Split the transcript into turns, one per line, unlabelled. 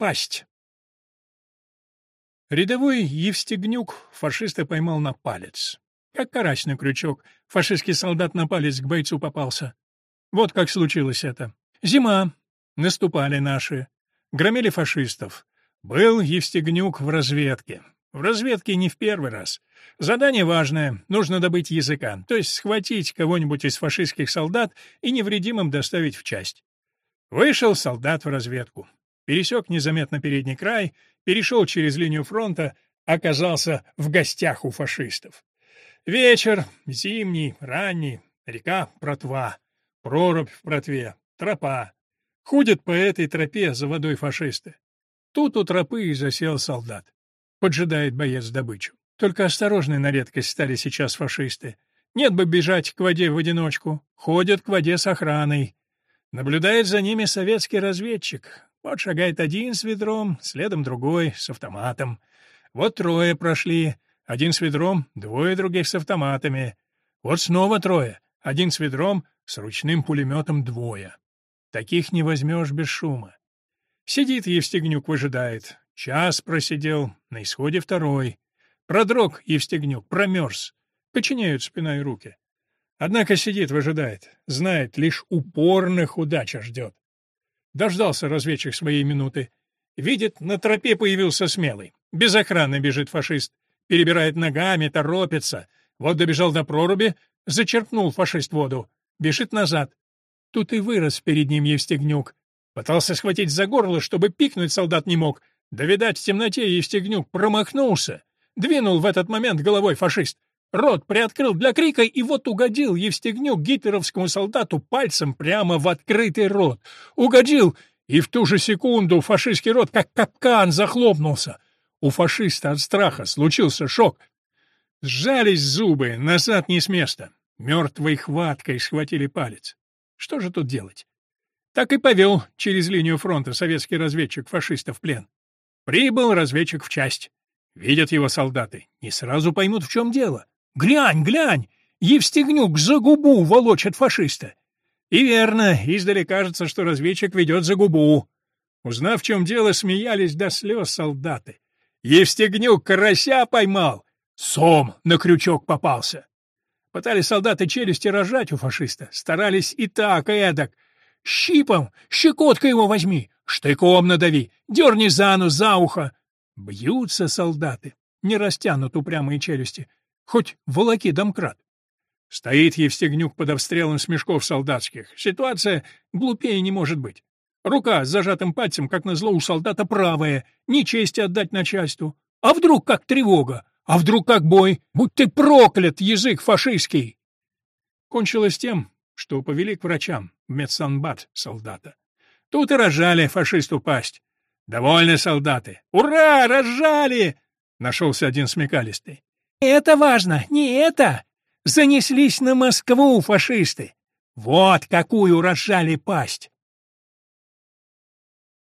Пасть. Рядовой Евстигнюк фашиста поймал на палец. Как карась на крючок, фашистский солдат на палец к бойцу попался. Вот как случилось это. Зима. Наступали наши. Громили фашистов. Был Евстигнюк в разведке. В разведке не в первый раз. Задание важное, нужно добыть языка, то есть схватить кого-нибудь из фашистских солдат и невредимым доставить в часть. Вышел солдат в разведку пересек незаметно передний край, перешел через линию фронта, оказался в гостях у фашистов. Вечер, зимний, ранний, река Протва, прорубь в Протве, тропа. Ходят по этой тропе за водой фашисты. Тут у тропы и засел солдат. Поджидает боец добычу. Только осторожны на редкость стали сейчас фашисты. Нет бы бежать к воде в одиночку. Ходят к воде с охраной. Наблюдает за ними советский разведчик. Вот шагает один с ведром, следом другой, с автоматом. Вот трое прошли, один с ведром, двое других с автоматами. Вот снова трое, один с ведром, с ручным пулеметом двое. Таких не возьмешь без шума. Сидит Евстигнюк, выжидает. Час просидел, на исходе второй. Продрог Евстигнюк, промерз. Коченеют спина и руки. Однако сидит, выжидает. Знает, лишь упорных удача ждет. Дождался разведчик своей минуты. Видит, на тропе появился смелый. Без охраны бежит фашист. Перебирает ногами, торопится. Вот добежал до проруби, зачерпнул фашист воду. Бежит назад. Тут и вырос перед ним Евстигнюк. Пытался схватить за горло, чтобы пикнуть солдат не мог. Да, видать, в темноте Евстигнюк промахнулся. Двинул в этот момент головой фашист. Рот приоткрыл для крика, и вот угодил Евстигнюк гитлеровскому солдату пальцем прямо в открытый рот. Угодил, и в ту же секунду фашистский рот, как капкан, захлопнулся. У фашиста от страха случился шок. Сжались зубы, назад не с места. Мертвой хваткой схватили палец. Что же тут делать? Так и повел через линию фронта советский разведчик фашистов в плен. Прибыл разведчик в часть. Видят его солдаты, не сразу поймут, в чем дело. Глянь, глянь! Евстигнюк за губу волочит фашиста. И верно, издали кажется, что разведчик ведет за губу. Узнав, в чем дело, смеялись до слез солдаты. Евстигнюк карася поймал. Сом на крючок попался. Пытались солдаты челюсти рожать у фашиста. Старались и так, и эдак. Щипом, щекоткой его возьми, штыком надави, дерни за нос, за ухо. Бьются солдаты, не растянут упрямые челюсти. Хоть волоки домкрат. Стоит Евстигнюк под обстрелом смешков солдатских. Ситуация глупее не может быть. Рука с зажатым пальцем, как назло, у солдата правая, ни чести отдать начальству. А вдруг как тревога? А вдруг как бой? Будь ты проклят, язык фашистский! Кончилось тем, что повели к врачам в медсанбат солдата. Тут и рожали фашисту пасть. Довольны солдаты. Ура, рожали! Нашелся один смекалистый. Это важно, не это. Занеслись на Москву фашисты. Вот какую рожали пасть.